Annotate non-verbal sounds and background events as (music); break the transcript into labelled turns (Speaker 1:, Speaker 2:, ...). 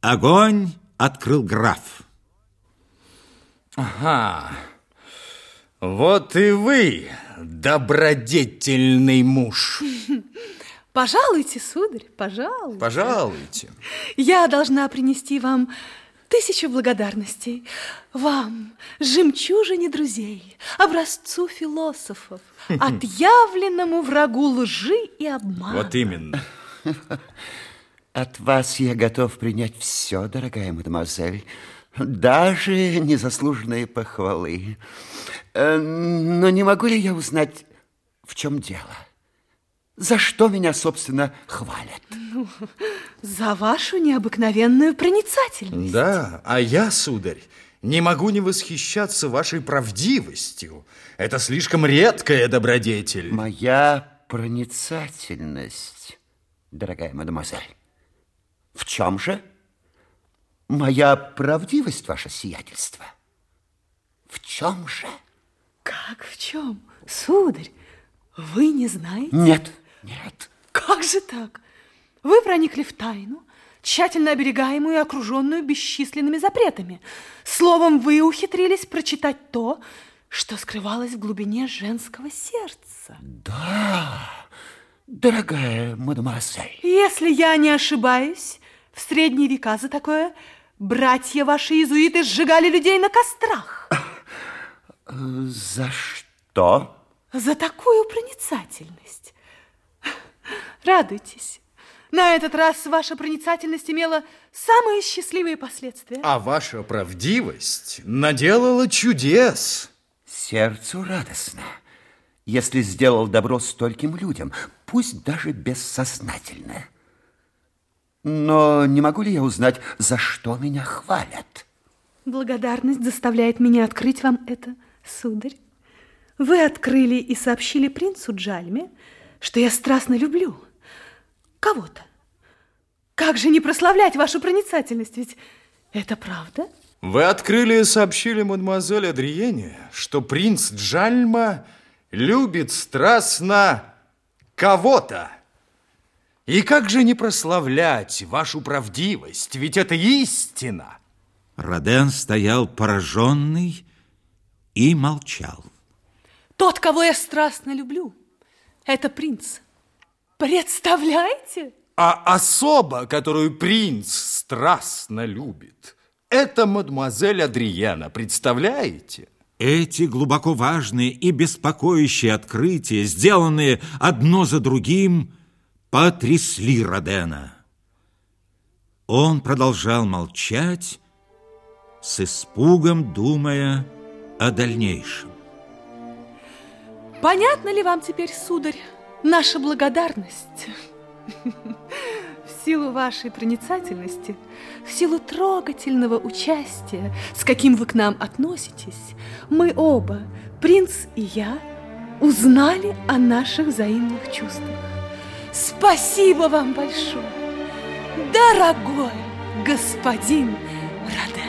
Speaker 1: Огонь открыл граф.
Speaker 2: Ага. Вот и вы, добродетельный муж. (laughs)
Speaker 3: Пожалуйте, сударь, пожалуйте.
Speaker 2: Пожалуйте.
Speaker 3: Я должна принести вам тысячу благодарностей. Вам, жемчужине друзей, образцу философов, (laughs) отъявленному врагу лжи и обмана.
Speaker 2: Вот именно. (laughs)
Speaker 4: От вас я готов принять все, дорогая мадемуазель, даже незаслуженные похвалы. Э, но не могу ли я узнать, в чем дело? За что меня, собственно, хвалят?
Speaker 3: Ну, за вашу необыкновенную проницательность.
Speaker 2: Да, а я, сударь, не могу не восхищаться вашей правдивостью. Это слишком редкая добродетель.
Speaker 4: Моя проницательность, дорогая мадемуазель. В чем же моя правдивость, ваше сиятельство? В чем же?
Speaker 3: Как в чем? Сударь, вы не знаете?
Speaker 4: Нет, нет.
Speaker 3: Как же так? Вы проникли в тайну, тщательно оберегаемую и окруженную бесчисленными запретами. Словом, вы ухитрились прочитать то, что скрывалось в глубине женского сердца.
Speaker 4: Да, дорогая мадемуазель.
Speaker 3: Если я не ошибаюсь, в средние века за такое братья ваши иезуиты сжигали людей на кострах.
Speaker 4: За что?
Speaker 3: За такую проницательность. Радуйтесь. На этот раз ваша проницательность имела самые счастливые последствия.
Speaker 2: А ваша правдивость наделала чудес.
Speaker 4: Сердцу радостно, если сделал добро стольким людям, пусть даже бессознательно. Но не могу ли я узнать, за что меня хвалят?
Speaker 3: Благодарность заставляет меня открыть вам это, сударь. Вы открыли и сообщили принцу Джальме, что я страстно люблю кого-то. Как же не прославлять вашу проницательность, ведь это правда?
Speaker 2: Вы открыли и сообщили мадемуазель Адриене, что принц Джальма любит страстно кого-то. И как же не прославлять вашу правдивость, ведь это истина.
Speaker 1: Роден стоял пораженный и молчал.
Speaker 3: Тот, кого я страстно люблю, это принц. Представляете?
Speaker 2: А особа, которую принц страстно любит, это мадемуазель Адриена, представляете?
Speaker 1: Эти глубоко важные и беспокоящие открытия, сделанные одно за другим, потрясли Родена. Он продолжал молчать, с испугом думая о дальнейшем.
Speaker 3: Понятно ли вам теперь, сударь, наша благодарность? В силу вашей проницательности, в силу трогательного участия, с каким вы к нам относитесь, мы оба, принц и я, узнали о наших взаимных чувствах. Спасибо вам большое, дорогой господин Роден.